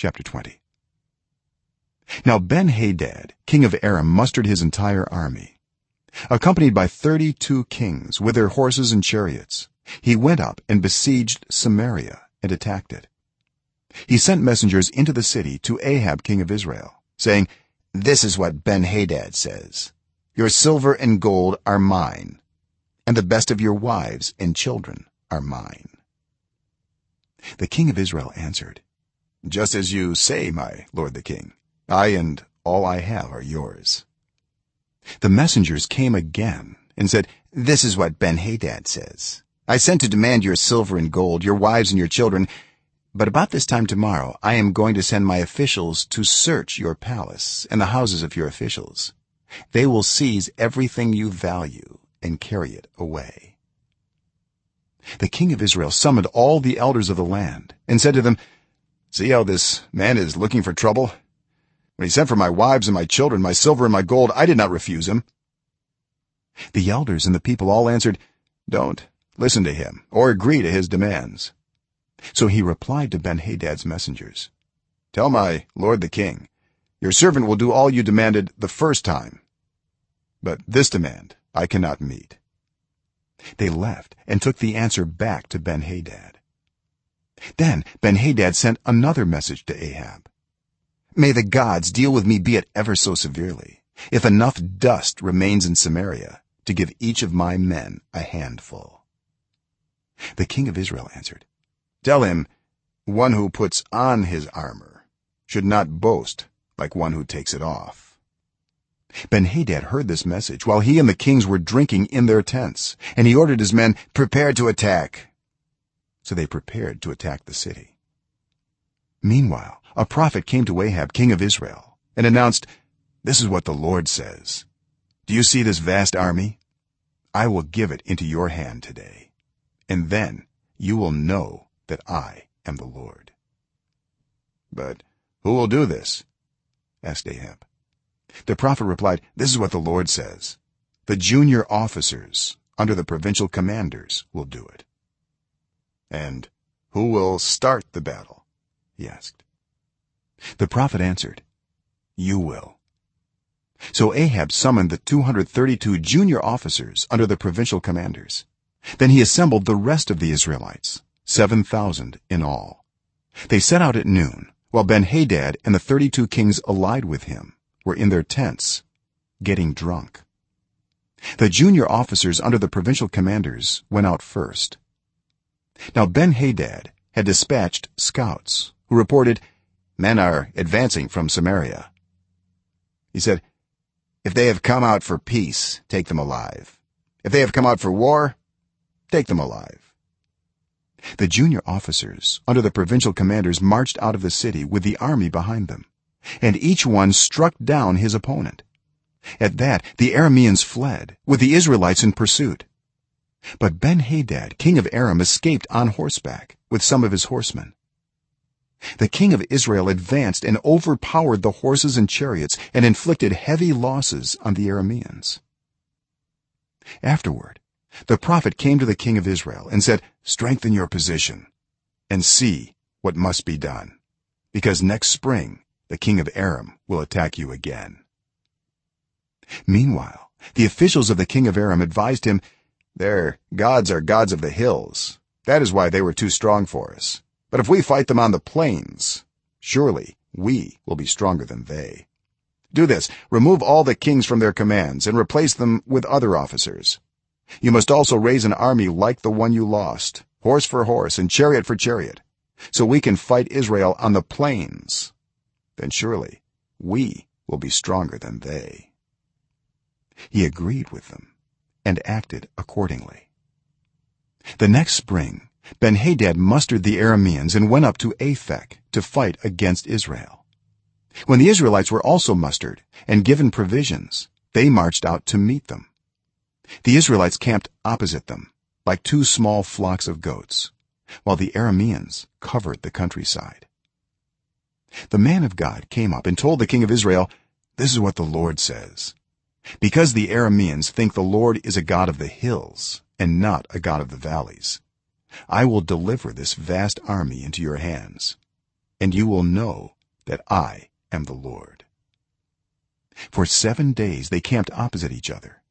chapter 20 now ben-hadad king of aram mustered his entire army. Accompanied by 32 kings with their horses and chariots he went up and besieged samaria and attacked it. He sent messengers into the city to ahab king of israel saying this is what ben-hadad says. Your silver and gold are mine and the best of your wives and children are mine. The king of israel answered just as you say my lord the king i and all i have are yours. The messengers came again and said this is what ben-hadad says. I sent to demand your silver and gold your wives and your children but about this time tomorrow i am going to send my officials to search your palace and the houses of your officials. They will seize everything you value and carry it away. The king of israel summoned all the elders of the land and said to them see how this man is looking for trouble? When he sent for my wives and my children my silver and my gold i did not refuse him. The elders and the people all answered don't listen to him or agree to his demands. So he replied to ben-hadad's messengers tell my lord the king your servant will do all you demanded the first time but this demand i cannot meet. They left and took the answer back to ben-hadad then ben-hadad sent another message to ahab. May the gods deal with me be it ever so severely if enough dust remains in samaria to give each of my men a handful. The king of israel answered tell him one who puts on his armor should not boast like one who takes it off. Ben-hadad heard this message while he and the kings were drinking in their tents and he ordered his men prepare to attack so they prepared to attack the city. Meanwhile a prophet came to ahab king of israel and announced this is what the lord says. Do you see this vast army? I will give it into your hand today and then you will know that i am the lord. But who will do this? asked ahab. The prophet replied this is what the lord says. The junior officers under the provincial commanders will do it and who will start the battle? He asked. The prophet answered you will. So ahab summoned the 232 junior officers under the provincial commanders. Then he assembled the rest of the israelites 7000 in all. They set out at noon while ben-hadad and the 32 kings allied with him were in their tents getting drunk. The junior officers under the provincial commanders went out first now ben-hadad had dispatched scouts who reported men are advancing from samaria. He said if they have come out for peace take them alive. If they have come out for war take them alive. The junior officers under the provincial commanders marched out of the city with the army behind them and each one struck down his opponent. At that the arameans fled with the israelites in pursuit but ben-hadad king of aram escaped on horseback with some of his horsemen. The king of israel advanced and overpowered the horses and chariots and inflicted heavy losses on the arameans. Afterward the prophet came to the king of israel and said strengthen your position and see what must be done because next spring the king of aram will attack you again. Meanwhile the officials of the king of aram advised him their gods are gods of the hills. That is why they were too strong for us. But if we fight them on the plains surely we will be stronger than they. Do this. Remove all the kings from their commands and replace them with other officers. You must also raise an army like the one you lost horse for horse and chariot for chariot so we can fight israel on the plains. Then surely we will be stronger than they. He agreed with them and acted accordingly. The next spring ben-hadad mustered the arameans and went up to aphek to fight against israel. When the israelites were also mustered and given provisions they marched out to meet them. The israelites camped opposite them like two small flocks of goats while the arameans covered the countryside. The man of god came up and told the king of israel this is what the lord says because the arameans think the lord is a god of the hills and not a god of the valleys i will deliver this vast army into your hands and you will know that i am the lord. For 7 days they camped opposite each other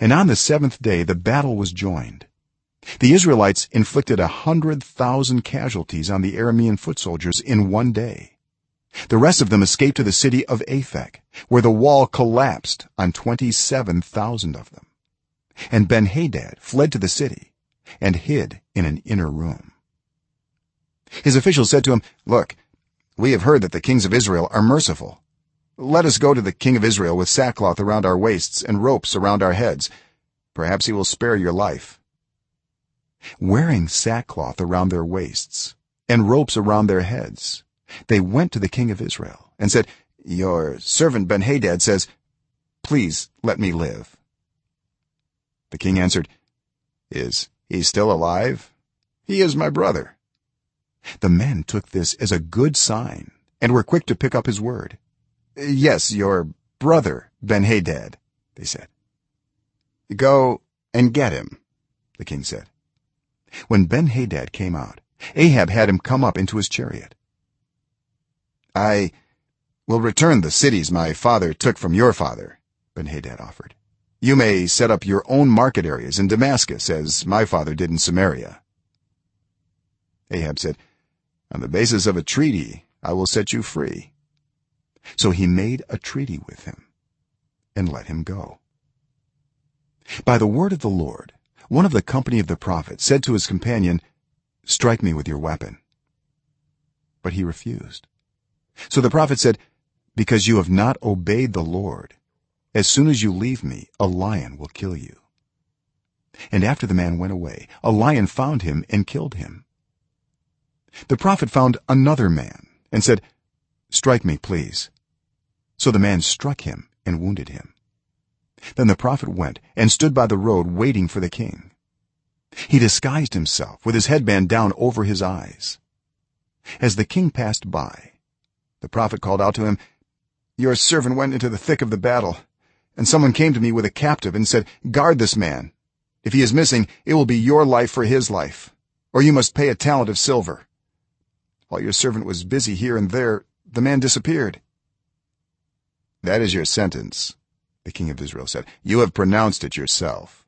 and on the 7th day the battle was joined. The israelites inflicted a 100,000 casualties on the aramean foot soldiers in one day the rest of them escaped to the city of aphek where the wall collapsed on 27,000 of them. And benhadad fled to the city and hid in an inner room. His officials said to him look we have heard that the kings of israel are merciful. Let us go to the king of israel with sackcloth around our waists and ropes around our heads. Perhaps he will spare your life. Wearing sackcloth around their waists and ropes around their heads they went to the king of israel and said your servant benhadad says please let me live the king answered is he still alive? He is my brother. The men took this as a good sign and were quick to pick up his word. Yes your brother benhadad they said. Go and get him the king said. When benhadad came out ahab had him come up into his chariot i will return the cities my father took from your father benhadad offered. You may set up your own market areas in damascus as my father did in samaria. Ahab said on the basis of a treaty i will set you free. So he made a treaty with him and let him go. By the word of the lord one of the company of the prophets said to his companion strike me with your weapon. But he refused so the prophet said because you have not obeyed the lord as soon as you leave me a lion will kill you. And after the man went away a lion found him and killed him. The prophet found another man and said strike me please. So the man struck him and wounded him. Then the prophet went and stood by the road waiting for the king. He disguised himself with his headband down over his eyes. As the king passed by the prophet called out to him your servant went into the thick of the battle and someone came to me with a captive and said guard this man. If he is missing it will be your life for his life or you must pay a talent of silver while your servant was busy here and there the man disappeared. That is your sentence the king of israel said. You have pronounced it yourself.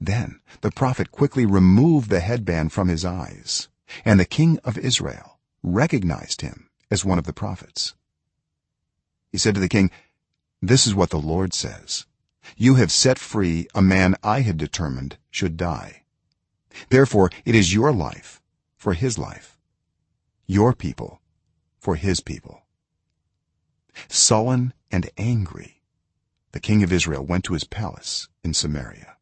Then the prophet quickly removed the headband from his eyes and the king of israel recognized him as one of the prophets. He said to the king this is what the lord says. You have set free a man i had determined should die. Therefore it is your life for his life your people for his people. Sullen and angry the king of israel went to his palace in samaria